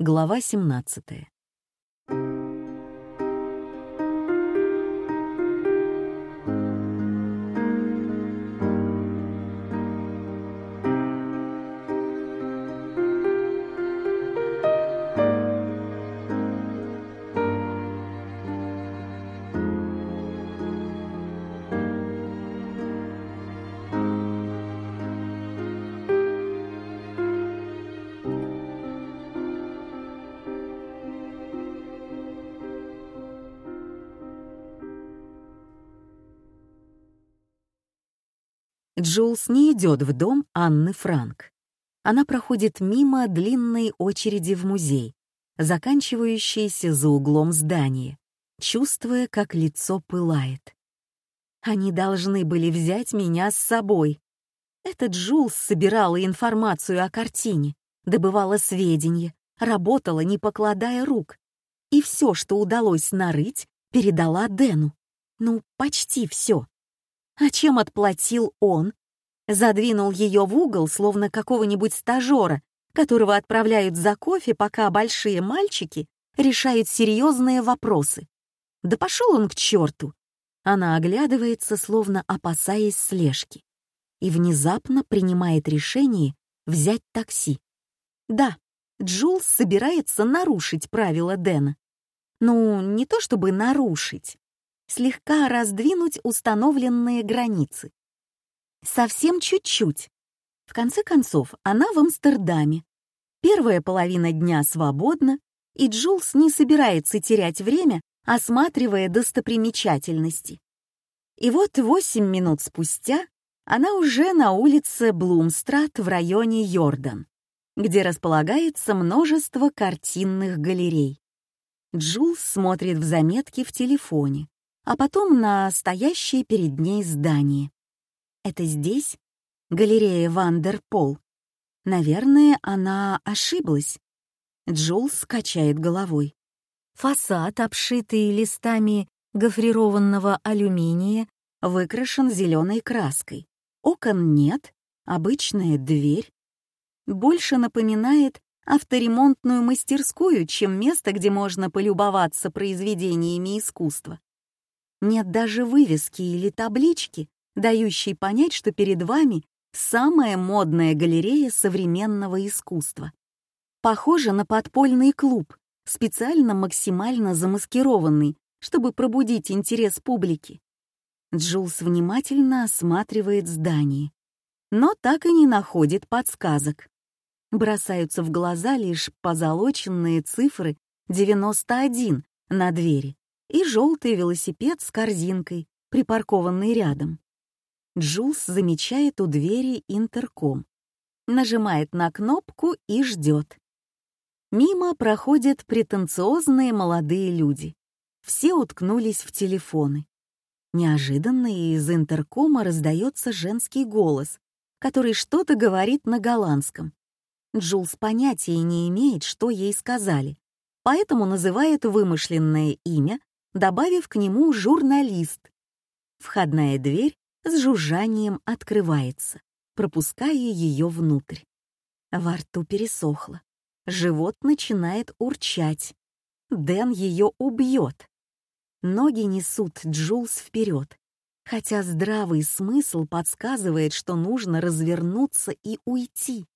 Глава 17. Джулс не идет в дом Анны Франк. Она проходит мимо длинной очереди в музей, заканчивающейся за углом здания, чувствуя, как лицо пылает. Они должны были взять меня с собой. Эта Джулс собирала информацию о картине, добывала сведения, работала, не покладая рук. И все, что удалось нарыть, передала Дэну. Ну, почти все. А чем отплатил он? Задвинул ее в угол, словно какого-нибудь стажера, которого отправляют за кофе, пока большие мальчики решают серьезные вопросы. Да пошел он к черту! Она оглядывается, словно опасаясь слежки, и внезапно принимает решение взять такси. Да, Джулс собирается нарушить правила Дэна. Ну, не то чтобы нарушить, слегка раздвинуть установленные границы. Совсем чуть-чуть. В конце концов, она в Амстердаме. Первая половина дня свободна, и Джулс не собирается терять время, осматривая достопримечательности. И вот восемь минут спустя она уже на улице Блумстрат в районе Йордан, где располагается множество картинных галерей. Джулс смотрит в заметки в телефоне а потом на стоящее перед ней здание. Это здесь? Галерея Вандерпол. Наверное, она ошиблась. Джулс качает головой. Фасад, обшитый листами гофрированного алюминия, выкрашен зеленой краской. Окон нет, обычная дверь. Больше напоминает авторемонтную мастерскую, чем место, где можно полюбоваться произведениями искусства. Нет даже вывески или таблички, дающей понять, что перед вами самая модная галерея современного искусства. Похоже на подпольный клуб, специально максимально замаскированный, чтобы пробудить интерес публики. Джулс внимательно осматривает здание, но так и не находит подсказок. Бросаются в глаза лишь позолоченные цифры 91 на двери и желтый велосипед с корзинкой, припаркованный рядом. Джулс замечает у двери интерком, нажимает на кнопку и ждет. Мимо проходят претенциозные молодые люди. Все уткнулись в телефоны. Неожиданно из интеркома раздается женский голос, который что-то говорит на голландском. Джулс понятия не имеет, что ей сказали, поэтому называет вымышленное имя добавив к нему журналист. Входная дверь с жужжанием открывается, пропуская ее внутрь. Во рту пересохло. Живот начинает урчать. Дэн ее убьет. Ноги несут Джулс вперед, хотя здравый смысл подсказывает, что нужно развернуться и уйти.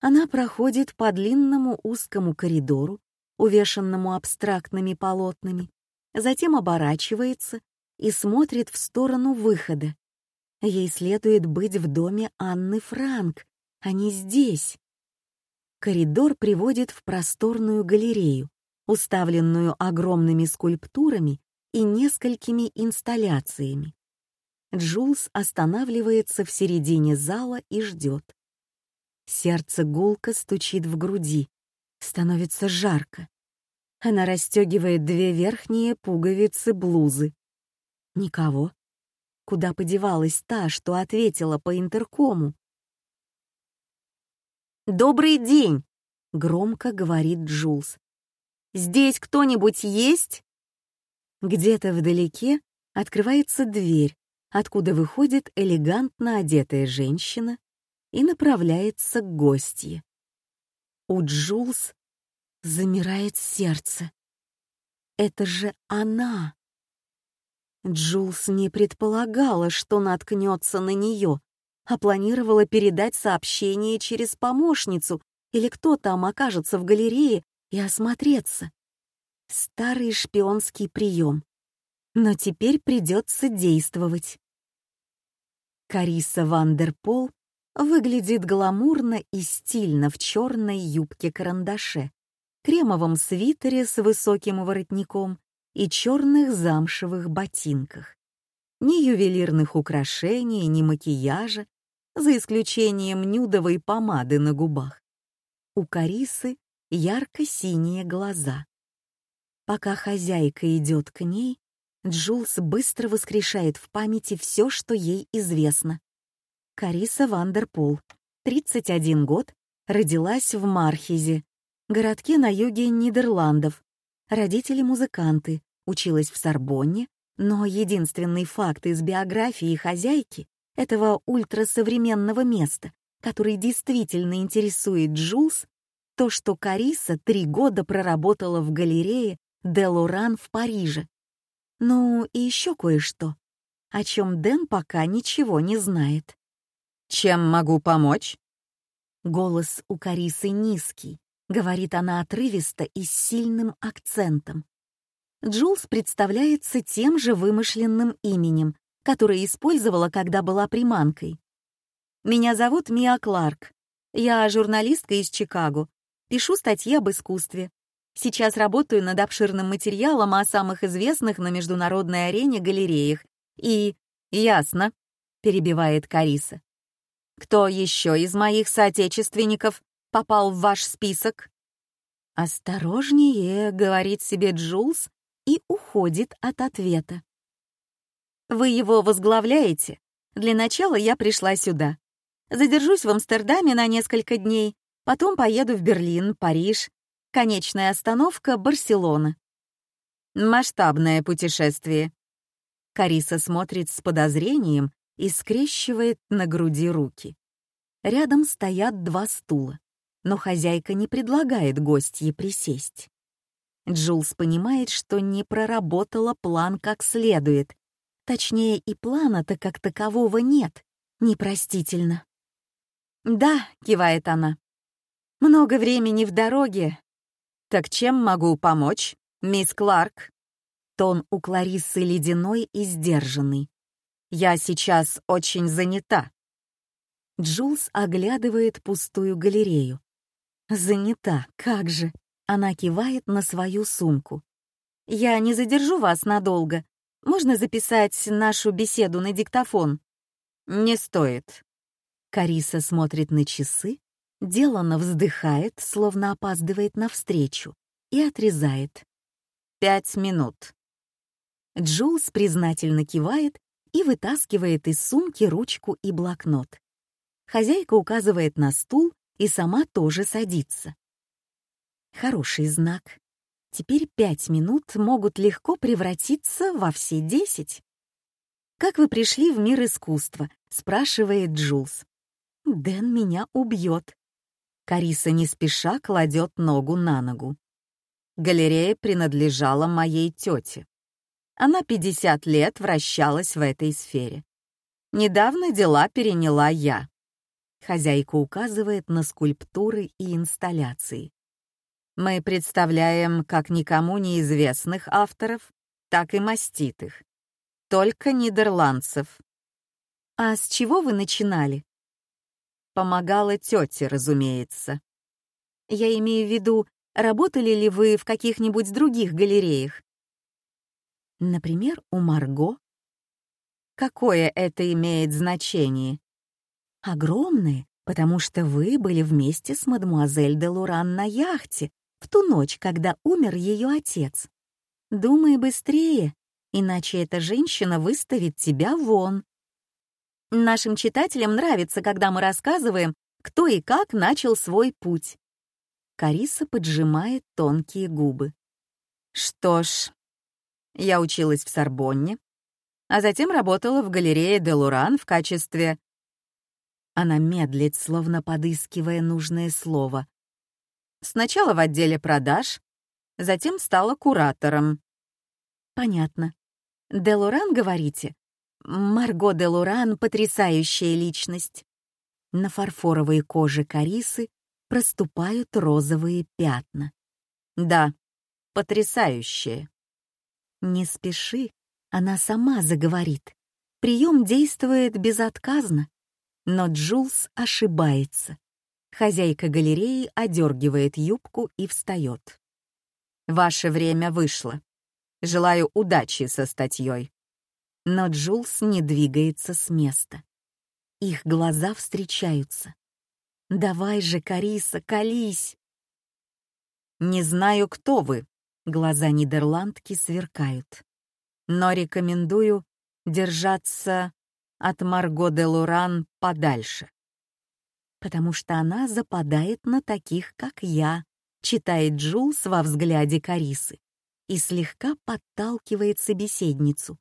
Она проходит по длинному узкому коридору, увешанному абстрактными полотнами, затем оборачивается и смотрит в сторону выхода. Ей следует быть в доме Анны Франк, а не здесь. Коридор приводит в просторную галерею, уставленную огромными скульптурами и несколькими инсталляциями. Джулс останавливается в середине зала и ждет. Сердце гулко стучит в груди. Становится жарко. Она расстегивает две верхние пуговицы блузы. Никого. Куда подевалась та, что ответила по интеркому? «Добрый день!» — громко говорит Джулс. «Здесь кто-нибудь есть?» Где-то вдалеке открывается дверь, откуда выходит элегантно одетая женщина и направляется к гостье. У Джулс Замирает сердце. Это же она. Джулс не предполагала, что наткнется на нее, а планировала передать сообщение через помощницу или кто там окажется в галерее и осмотреться. Старый шпионский прием. Но теперь придется действовать. Кариса Вандерпол выглядит гламурно и стильно в черной юбке-карандаше, кремовом свитере с высоким воротником и черных замшевых ботинках. Ни ювелирных украшений, ни макияжа, за исключением нюдовой помады на губах. У Карисы ярко-синие глаза. Пока хозяйка идет к ней, Джулс быстро воскрешает в памяти все, что ей известно. Кариса Вандерпол, 31 год, родилась в Мархизе, городке на юге Нидерландов. Родители музыканты, училась в Сорбонне, но единственный факт из биографии хозяйки этого ультрасовременного места, который действительно интересует Джулс, то, что Кариса три года проработала в галерее Де Лоран в Париже. Ну и еще кое-что, о чем Дэн пока ничего не знает. «Чем могу помочь?» Голос у Карисы низкий, говорит она отрывисто и с сильным акцентом. Джулс представляется тем же вымышленным именем, которое использовала, когда была приманкой. «Меня зовут Мия Кларк. Я журналистка из Чикаго. Пишу статьи об искусстве. Сейчас работаю над обширным материалом о самых известных на международной арене галереях. И... Ясно», — перебивает Кариса. Кто еще из моих соотечественников попал в ваш список?» «Осторожнее», — говорит себе Джулс и уходит от ответа. «Вы его возглавляете? Для начала я пришла сюда. Задержусь в Амстердаме на несколько дней, потом поеду в Берлин, Париж. Конечная остановка — Барселона». «Масштабное путешествие». Кариса смотрит с подозрением и скрещивает на груди руки. Рядом стоят два стула, но хозяйка не предлагает гостье присесть. Джулс понимает, что не проработала план как следует. Точнее, и плана-то как такового нет. Непростительно. «Да», — кивает она. «Много времени в дороге». «Так чем могу помочь, мисс Кларк?» Тон у Клариссы ледяной и сдержанный. Я сейчас очень занята». Джулс оглядывает пустую галерею. «Занята, как же!» Она кивает на свою сумку. «Я не задержу вас надолго. Можно записать нашу беседу на диктофон?» «Не стоит». Кариса смотрит на часы, деланно вздыхает, словно опаздывает навстречу, и отрезает. «Пять минут». Джулс признательно кивает и вытаскивает из сумки ручку и блокнот. Хозяйка указывает на стул и сама тоже садится. Хороший знак. Теперь пять минут могут легко превратиться во все десять. «Как вы пришли в мир искусства?» — спрашивает Джулс. «Дэн меня убьет». Кариса не спеша кладет ногу на ногу. Галерея принадлежала моей тете. Она 50 лет вращалась в этой сфере. Недавно дела переняла я. Хозяйка указывает на скульптуры и инсталляции. Мы представляем как никому неизвестных авторов, так и маститых. Только нидерландцев. А с чего вы начинали? Помогала тете, разумеется. Я имею в виду, работали ли вы в каких-нибудь других галереях? Например, у Марго. Какое это имеет значение? Огромное, потому что вы были вместе с мадемуазель де Луран на яхте в ту ночь, когда умер ее отец. Думай быстрее, иначе эта женщина выставит тебя вон. Нашим читателям нравится, когда мы рассказываем, кто и как начал свой путь. Кариса поджимает тонкие губы. Что ж, я училась в Сорбонне, а затем работала в галерее де Луран в качестве... Она медлит, словно подыскивая нужное слово. Сначала в отделе продаж, затем стала куратором. Понятно. Делуран, говорите? Марго Делуран — потрясающая личность. На фарфоровой коже Карисы проступают розовые пятна. Да, потрясающая. Не спеши, она сама заговорит. Прием действует безотказно. Но Джулс ошибается. Хозяйка галереи одергивает юбку и встает. «Ваше время вышло. Желаю удачи со статьей». Но Джулс не двигается с места. Их глаза встречаются. «Давай же, Кариса, колись!» «Не знаю, кто вы», — глаза нидерландки сверкают. «Но рекомендую держаться от Марго де Луран подальше потому что она западает на таких, как я, читает Джулс во взгляде Карисы и слегка подталкивает собеседницу.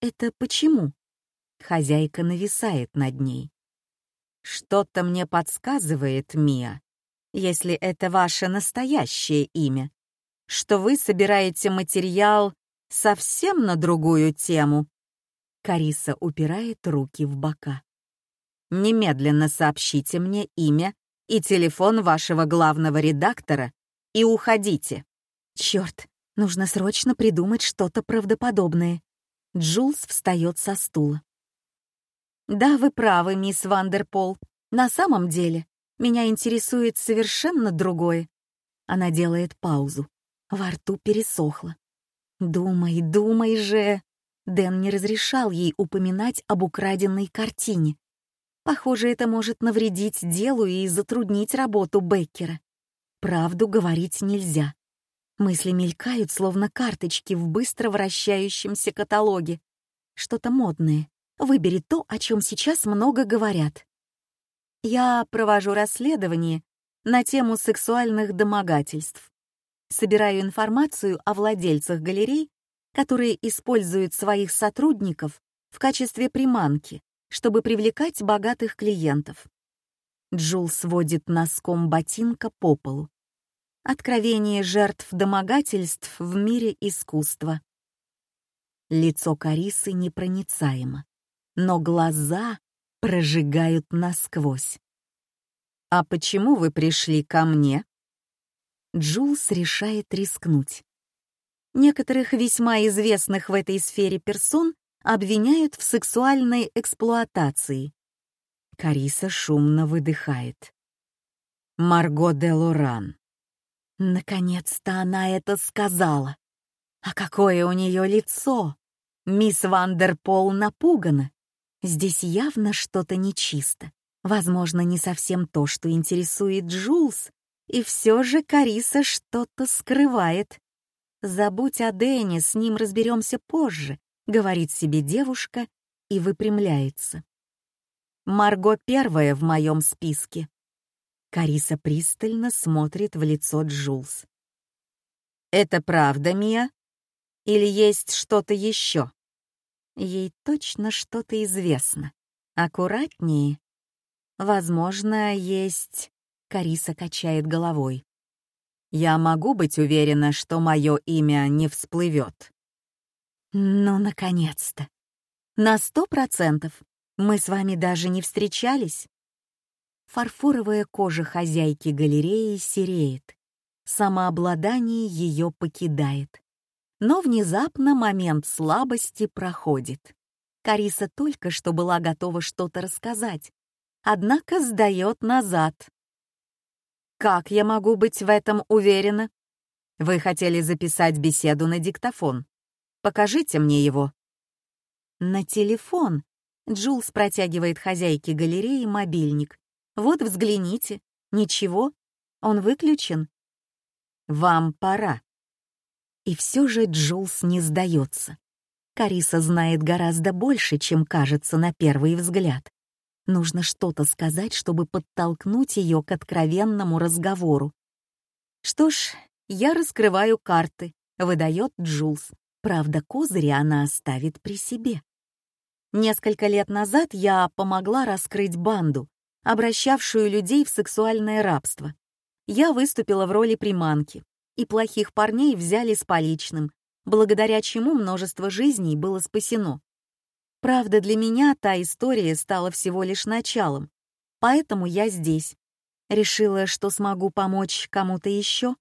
Это почему? Хозяйка нависает над ней. Что-то мне подсказывает, Мия, если это ваше настоящее имя, что вы собираете материал совсем на другую тему. Кариса упирает руки в бока. Немедленно сообщите мне имя и телефон вашего главного редактора и уходите. Черт, нужно срочно придумать что-то правдоподобное. Джулс встает со стула. Да, вы правы, мисс Вандерпол. На самом деле, меня интересует совершенно другое. Она делает паузу. Во рту пересохло. Думай, думай же. Дэн не разрешал ей упоминать об украденной картине. Похоже, это может навредить делу и затруднить работу Беккера. Правду говорить нельзя. Мысли мелькают, словно карточки в быстро вращающемся каталоге. Что-то модное. Выбери то, о чем сейчас много говорят. Я провожу расследование на тему сексуальных домогательств. Собираю информацию о владельцах галерей, которые используют своих сотрудников в качестве приманки чтобы привлекать богатых клиентов. Джул сводит носком ботинка по полу. Откровение жертв домогательств в мире искусства. Лицо Карисы непроницаемо, но глаза прожигают насквозь. «А почему вы пришли ко мне?» Джулс решает рискнуть. Некоторых весьма известных в этой сфере персон обвиняют в сексуальной эксплуатации. Кариса шумно выдыхает. Марго де Лоран. Наконец-то она это сказала. А какое у нее лицо! Мисс Вандерпол напугана. Здесь явно что-то нечисто. Возможно, не совсем то, что интересует Джулс, и все же Кариса что-то скрывает. Забудь о Дэне, с ним разберемся позже говорит себе девушка и выпрямляется. Марго первая в моем списке. Кариса пристально смотрит в лицо Джулс. «Это правда, Мия? Или есть что-то еще?» Ей точно что-то известно. Аккуратнее. Возможно, есть... Кариса качает головой. «Я могу быть уверена, что мое имя не всплывет?» Ну, наконец-то. На сто процентов. Мы с вами даже не встречались. Фарфоровая кожа хозяйки галереи сереет. Самообладание ее покидает. Но внезапно момент слабости проходит. Кариса только что была готова что-то рассказать, однако сдает назад. «Как я могу быть в этом уверена? Вы хотели записать беседу на диктофон. Покажите мне его». «На телефон». Джулс протягивает хозяйке галереи мобильник. «Вот взгляните. Ничего. Он выключен». «Вам пора». И все же Джулс не сдается. Кариса знает гораздо больше, чем кажется на первый взгляд. Нужно что-то сказать, чтобы подтолкнуть ее к откровенному разговору. «Что ж, я раскрываю карты», — выдает Джулс. Правда, козыри она оставит при себе. Несколько лет назад я помогла раскрыть банду, обращавшую людей в сексуальное рабство. я выступила в роли приманки, и плохих парней взяли с поличным, благодаря чему множество жизней было спасено. Правда, для меня та история стала всего лишь началом, поэтому я здесь. Решила, что смогу помочь кому-то еще.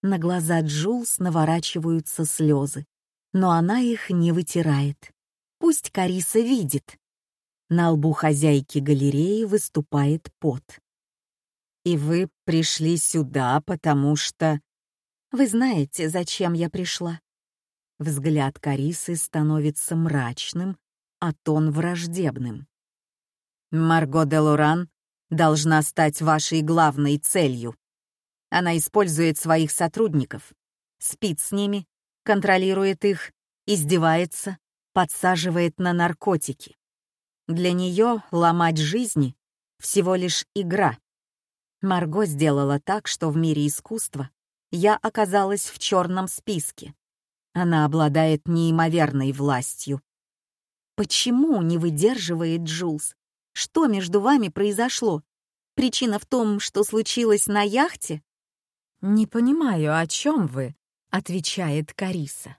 На глаза Джулс наворачиваются слезы, но она их не вытирает. Пусть Кариса видит. На лбу хозяйки галереи выступает пот. «И вы пришли сюда, потому что...» «Вы знаете, зачем я пришла?» Взгляд Карисы становится мрачным, а тон враждебным. «Марго де Лоран должна стать вашей главной целью. Она использует своих сотрудников, спит с ними, контролирует их, издевается, подсаживает на наркотики. Для нее ломать жизни — всего лишь игра. Марго сделала так, что в мире искусства я оказалась в черном списке. Она обладает неимоверной властью. Почему не выдерживает Джулс? Что между вами произошло? Причина в том, что случилось на яхте? «Не понимаю, о чем вы», — отвечает Кариса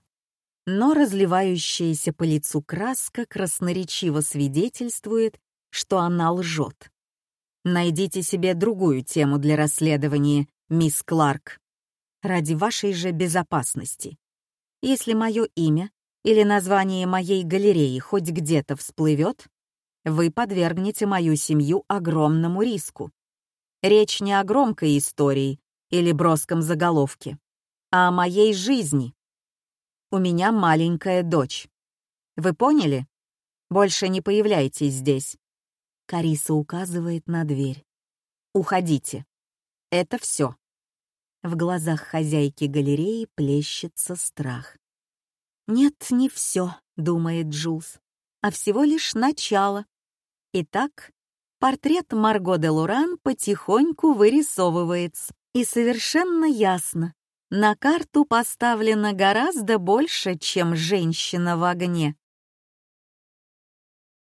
но разливающаяся по лицу краска красноречиво свидетельствует, что она лжет. Найдите себе другую тему для расследования, мисс Кларк, ради вашей же безопасности. Если мое имя или название моей галереи хоть где-то всплывет, вы подвергнете мою семью огромному риску. Речь не о громкой истории или броском заголовке, а о моей жизни, у меня маленькая дочь. Вы поняли? Больше не появляйтесь здесь. Кариса указывает на дверь. Уходите. Это все. В глазах хозяйки галереи плещется страх. «Нет, не все», — думает Джулс, «а всего лишь начало». Итак, портрет Марго де Луран потихоньку вырисовывается, и совершенно ясно, на карту поставлено гораздо больше, чем женщина в огне.